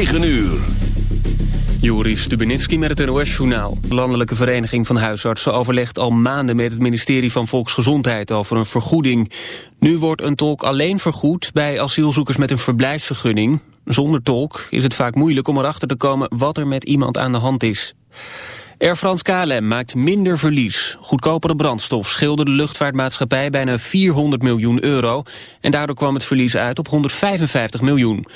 9 uur. Joris Stubenitski met het NOS-journaal. De Landelijke Vereniging van Huisartsen overlegt al maanden met het ministerie van Volksgezondheid over een vergoeding. Nu wordt een tolk alleen vergoed bij asielzoekers met een verblijfsvergunning. Zonder tolk is het vaak moeilijk om erachter te komen wat er met iemand aan de hand is. Air France KLM maakt minder verlies. Goedkopere brandstof scheelde de luchtvaartmaatschappij bijna 400 miljoen euro... en daardoor kwam het verlies uit op 155 miljoen.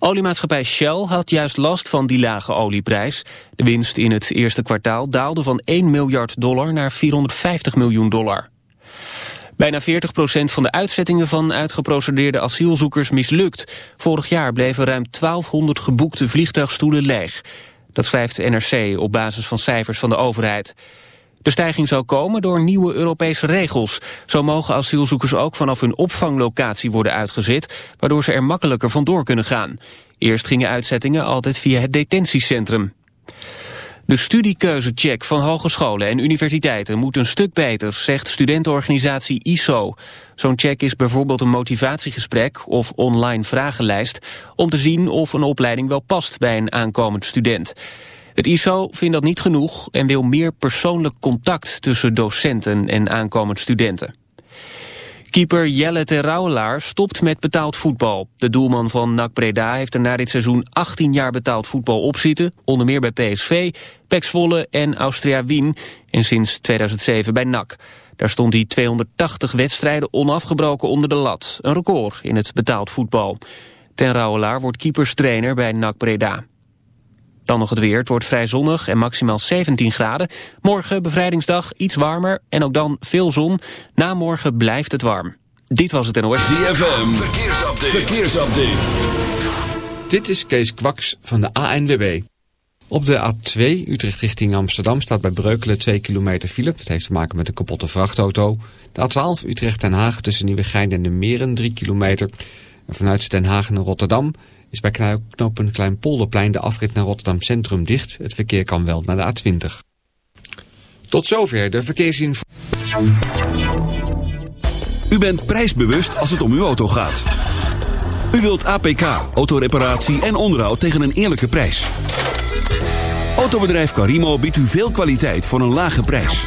Oliemaatschappij Shell had juist last van die lage olieprijs. De winst in het eerste kwartaal daalde van 1 miljard dollar naar 450 miljoen dollar. Bijna 40% van de uitzettingen van uitgeprocedeerde asielzoekers mislukt. Vorig jaar bleven ruim 1200 geboekte vliegtuigstoelen leeg. Dat schrijft NRC op basis van cijfers van de overheid. De stijging zou komen door nieuwe Europese regels. Zo mogen asielzoekers ook vanaf hun opvanglocatie worden uitgezet... waardoor ze er makkelijker vandoor kunnen gaan. Eerst gingen uitzettingen altijd via het detentiecentrum. De studiekeuzecheck van hogescholen en universiteiten moet een stuk beter, zegt studentenorganisatie ISO. Zo'n check is bijvoorbeeld een motivatiegesprek of online vragenlijst om te zien of een opleiding wel past bij een aankomend student. Het ISO vindt dat niet genoeg en wil meer persoonlijk contact tussen docenten en aankomend studenten. Keeper Jelle Terrouwelaar stopt met betaald voetbal. De doelman van NAC Breda heeft er na dit seizoen 18 jaar betaald voetbal opzitten. Onder meer bij PSV, PEC Zwolle en Austria Wien. En sinds 2007 bij NAC. Daar stond hij 280 wedstrijden onafgebroken onder de lat. Een record in het betaald voetbal. Ten wordt keeperstrainer bij NAC Breda. Dan nog het weer. Het wordt vrij zonnig en maximaal 17 graden. Morgen bevrijdingsdag iets warmer en ook dan veel zon. Na morgen blijft het warm. Dit was het NOS. ZFM. Verkeersupdate. Verkeersupdate. Dit is Kees Kwaks van de ANWB. Op de A2 Utrecht richting Amsterdam staat bij Breukelen 2 kilometer file. Dat heeft te maken met een kapotte vrachtauto. De A12 Utrecht-Den Haag tussen Nieuwegein en de Meren 3 kilometer. En vanuit Den Haag naar Rotterdam is bij knooppunt Kleinpolderplein de afrit naar Rotterdam Centrum dicht. Het verkeer kan wel naar de A20. Tot zover de verkeersinformatie. U bent prijsbewust als het om uw auto gaat. U wilt APK, autoreparatie en onderhoud tegen een eerlijke prijs. Autobedrijf Carimo biedt u veel kwaliteit voor een lage prijs.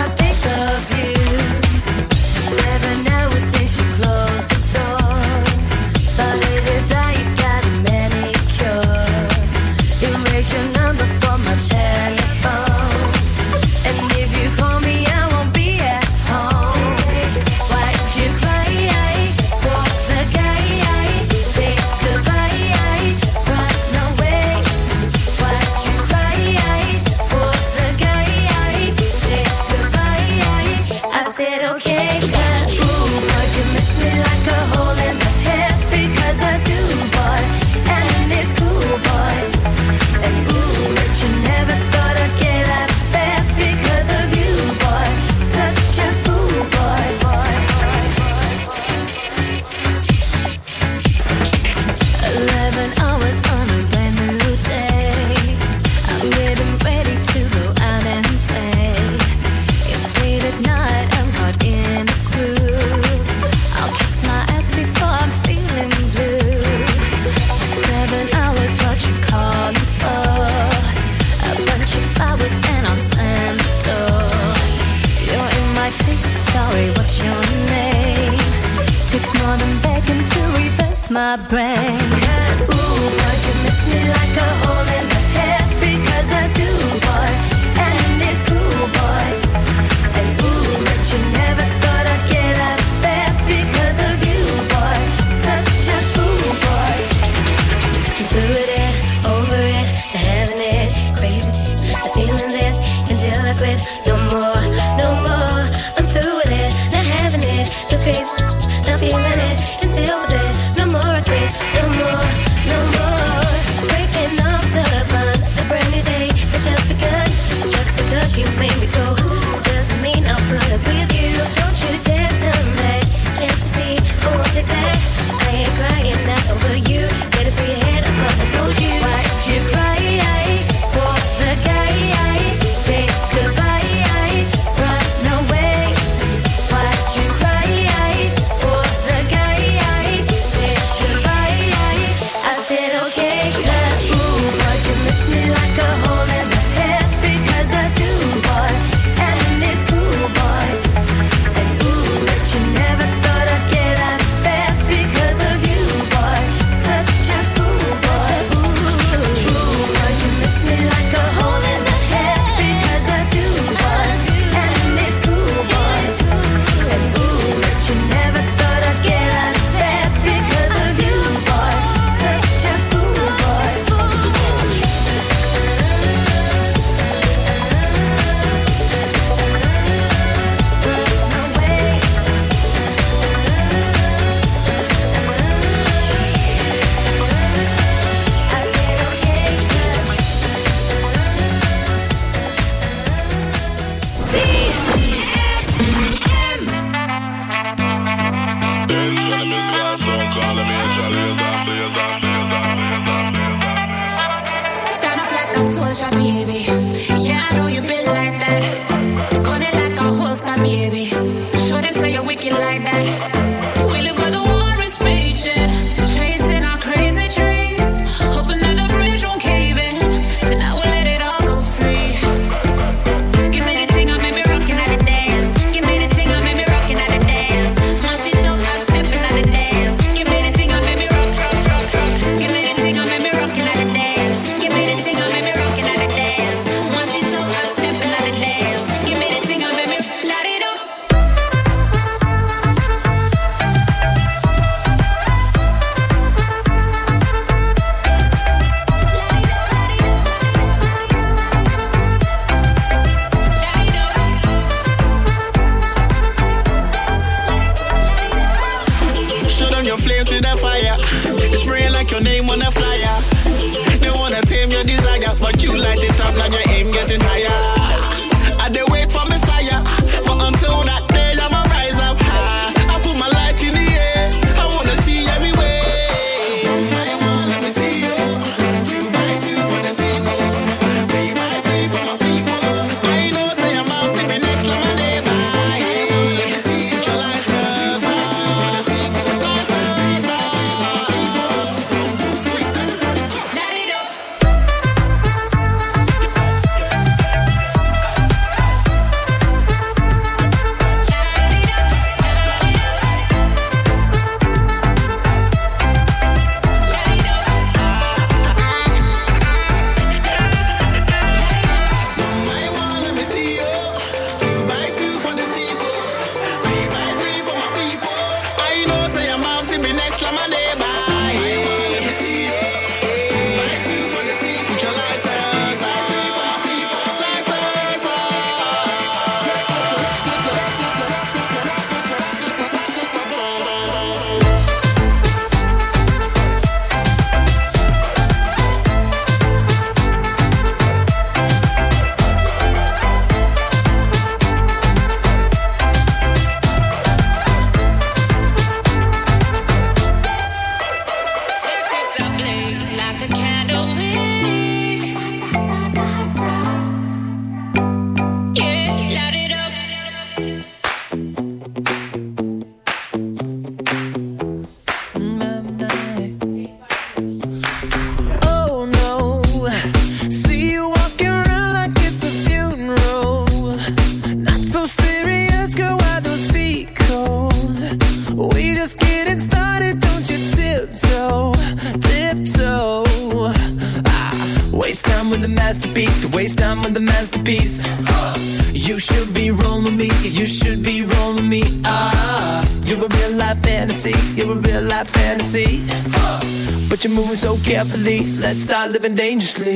just live.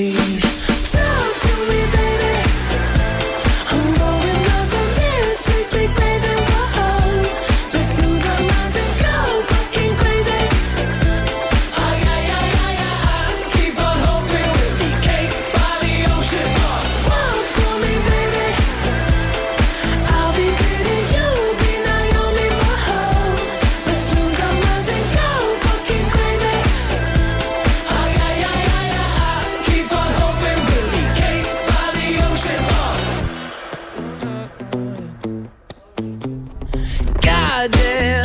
I did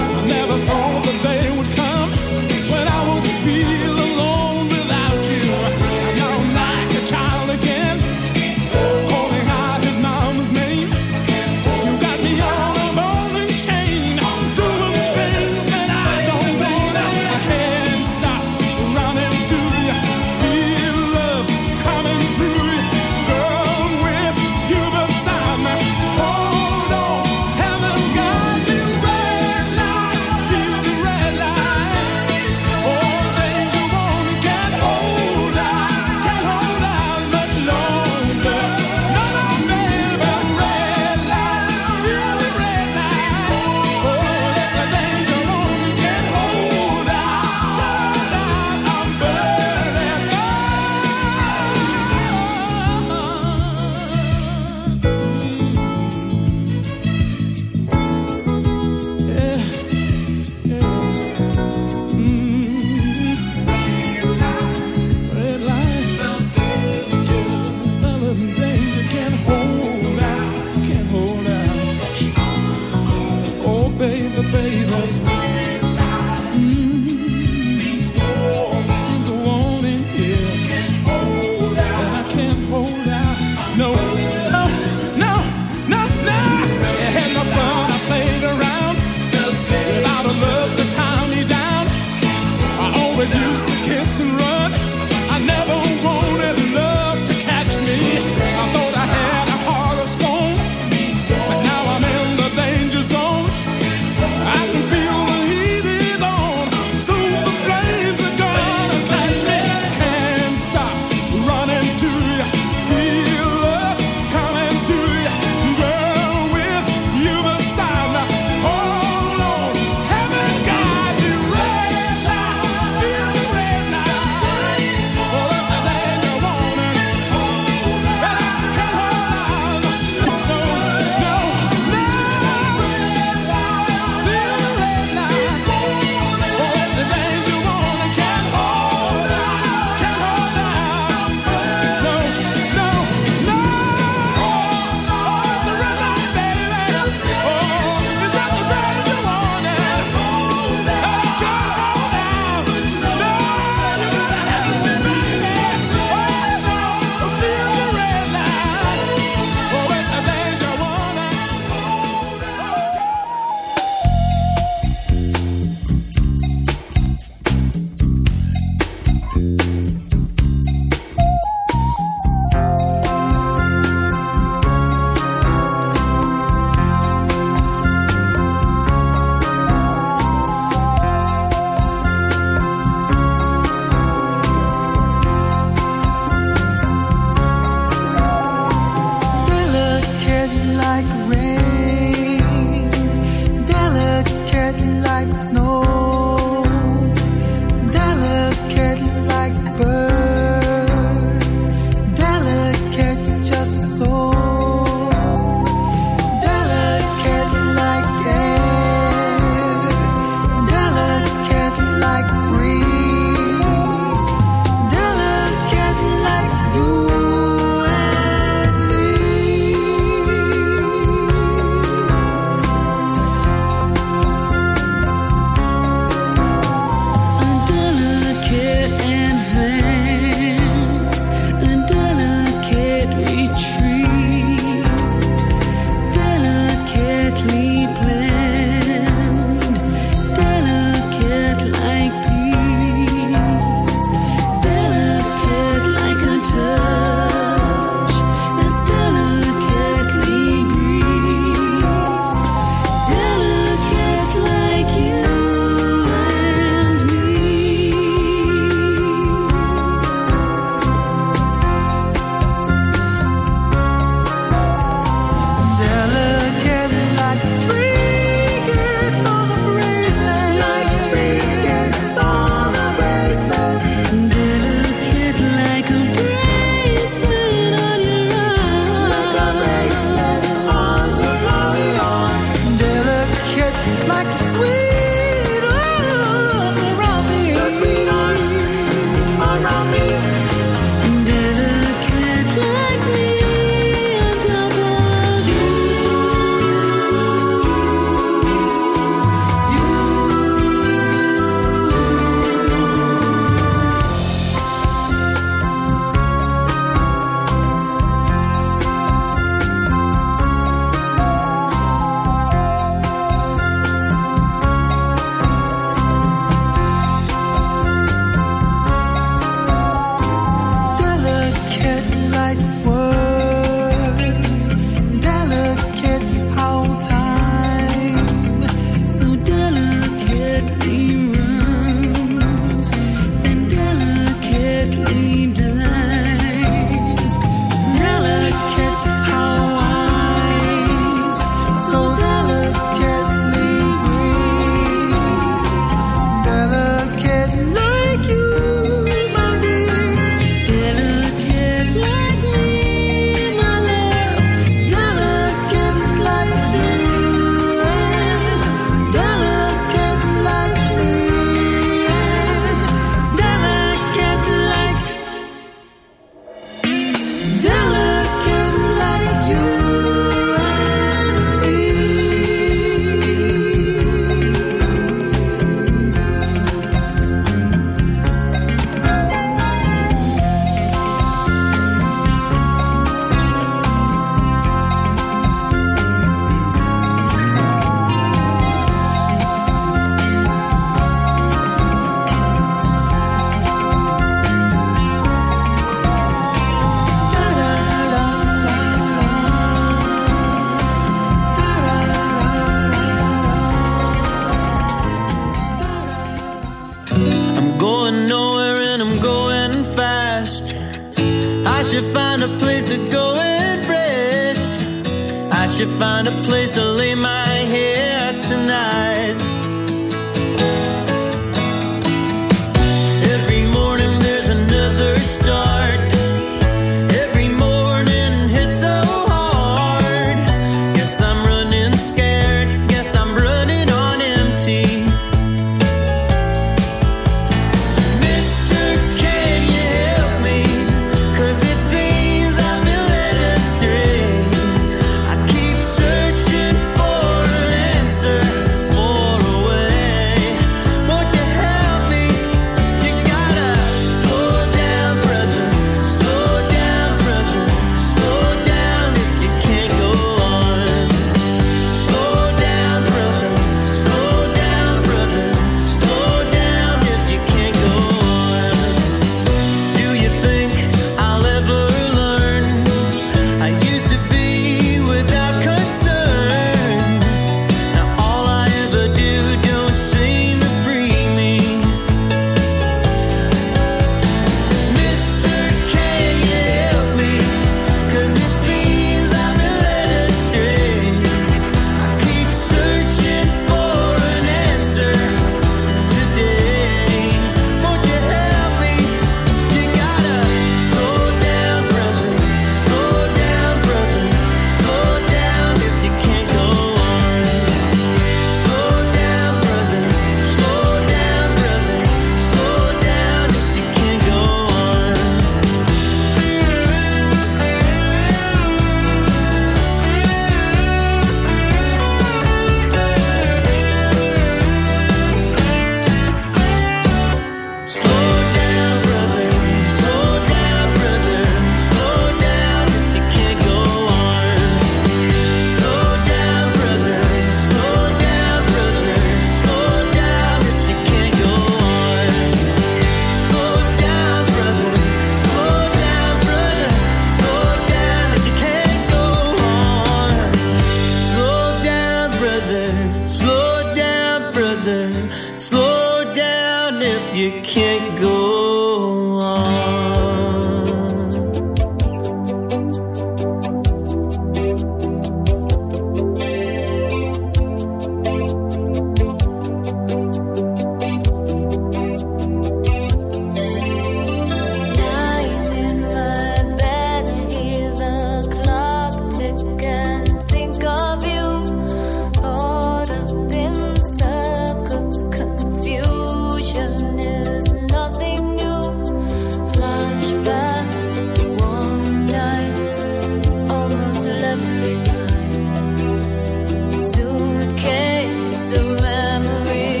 misery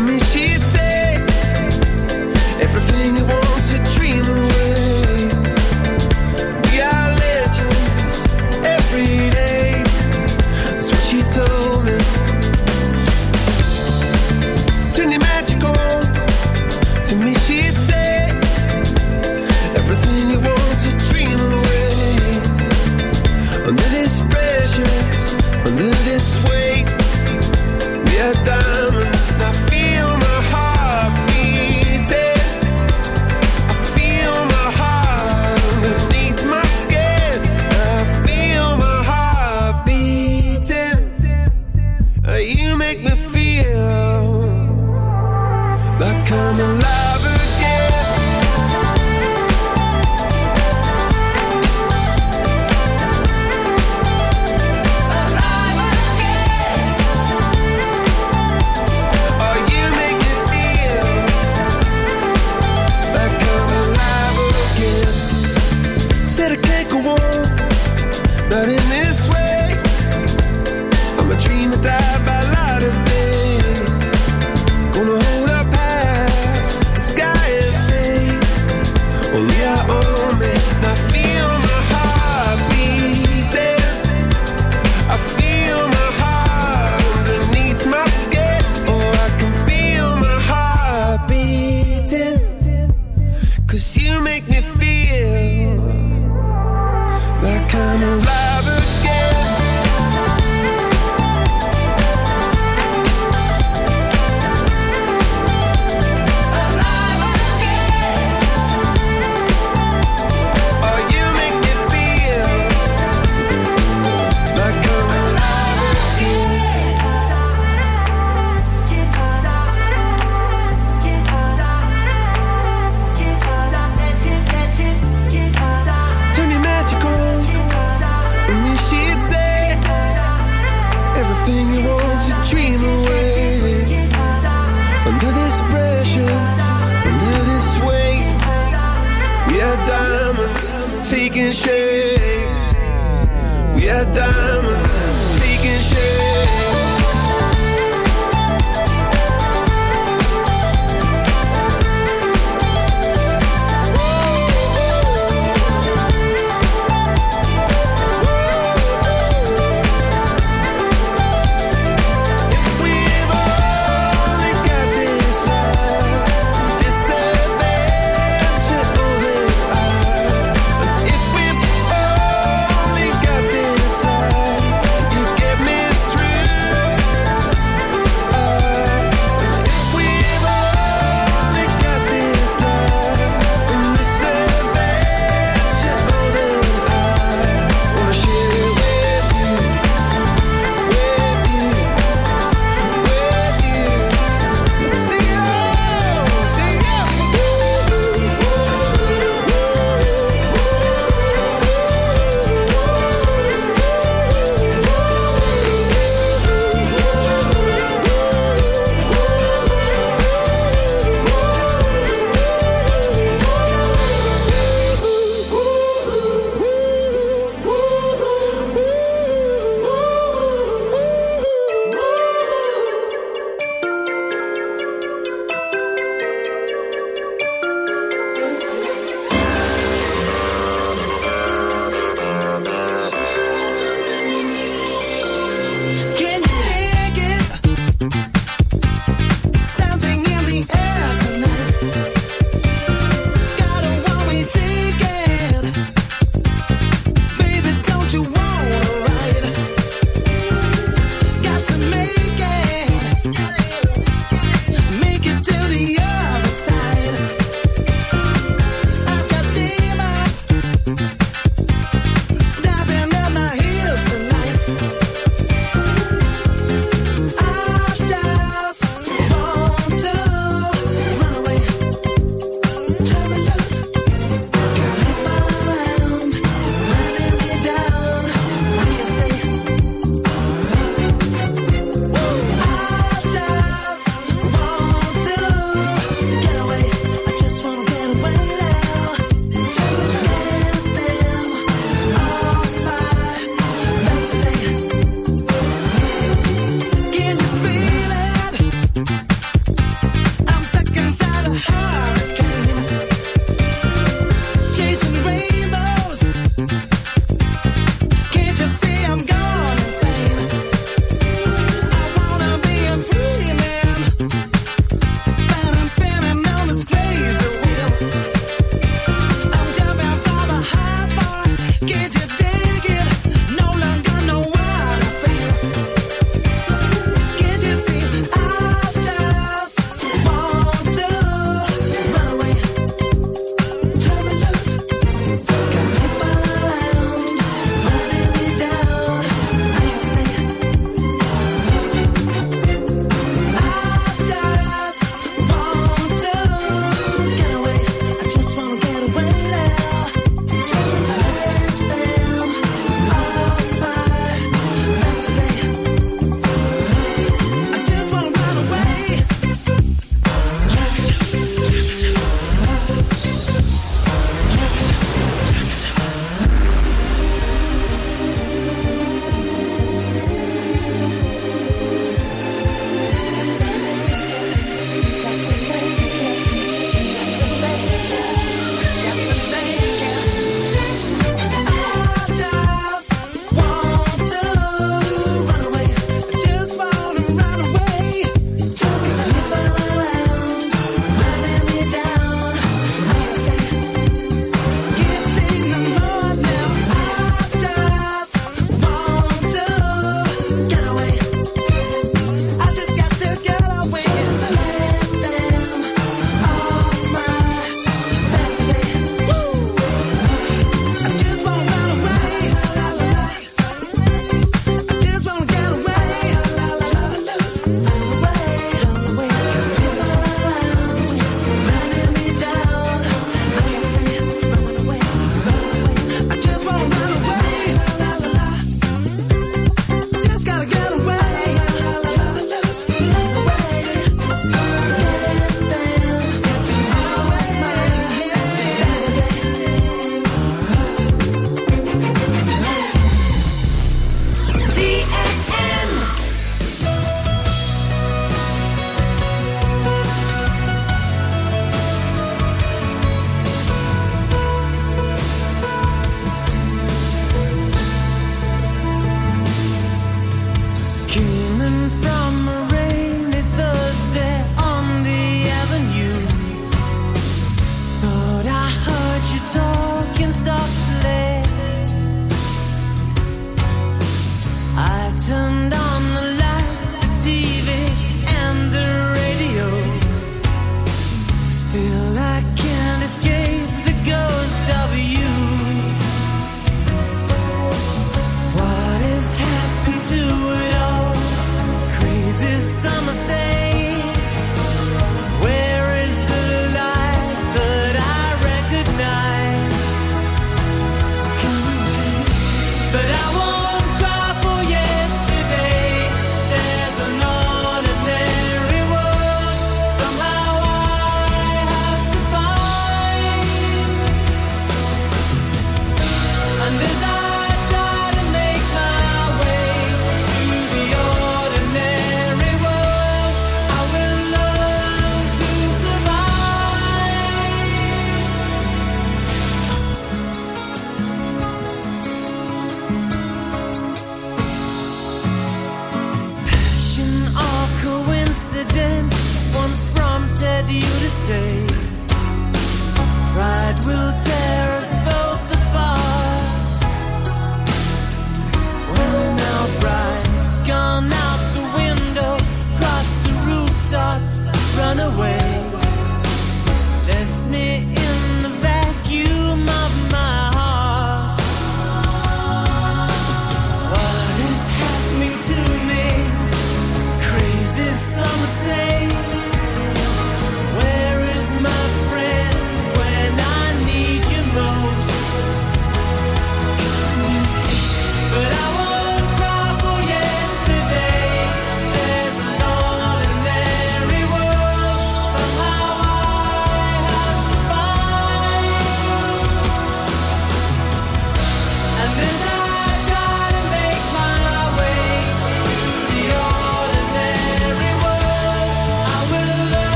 me,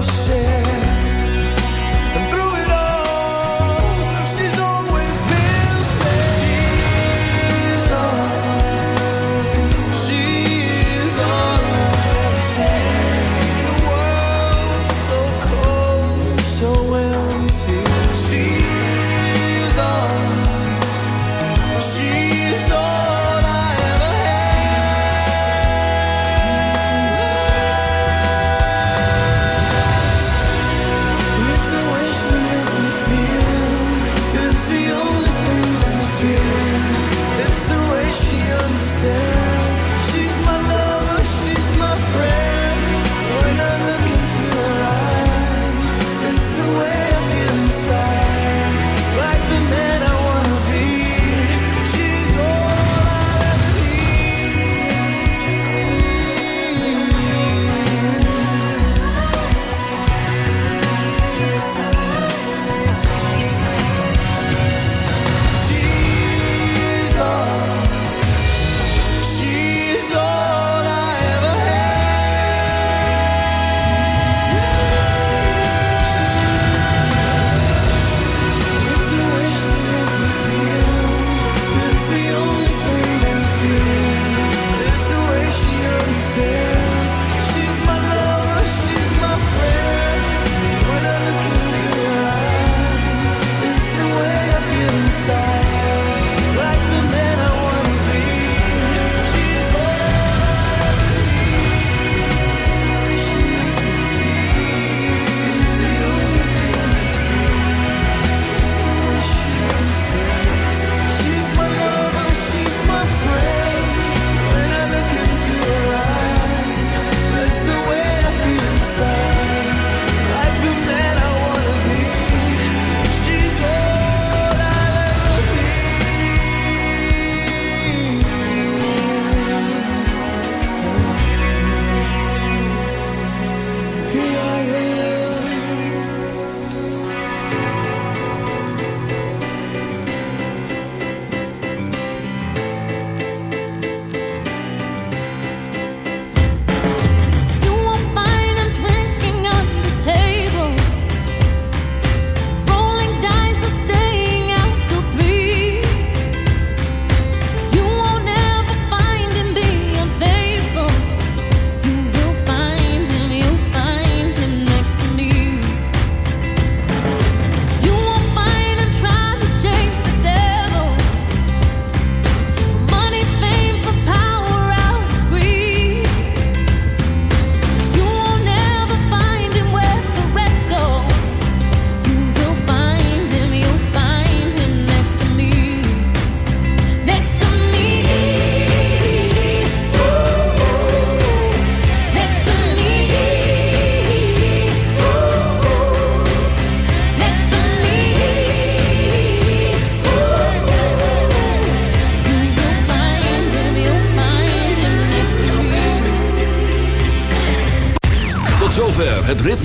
worship.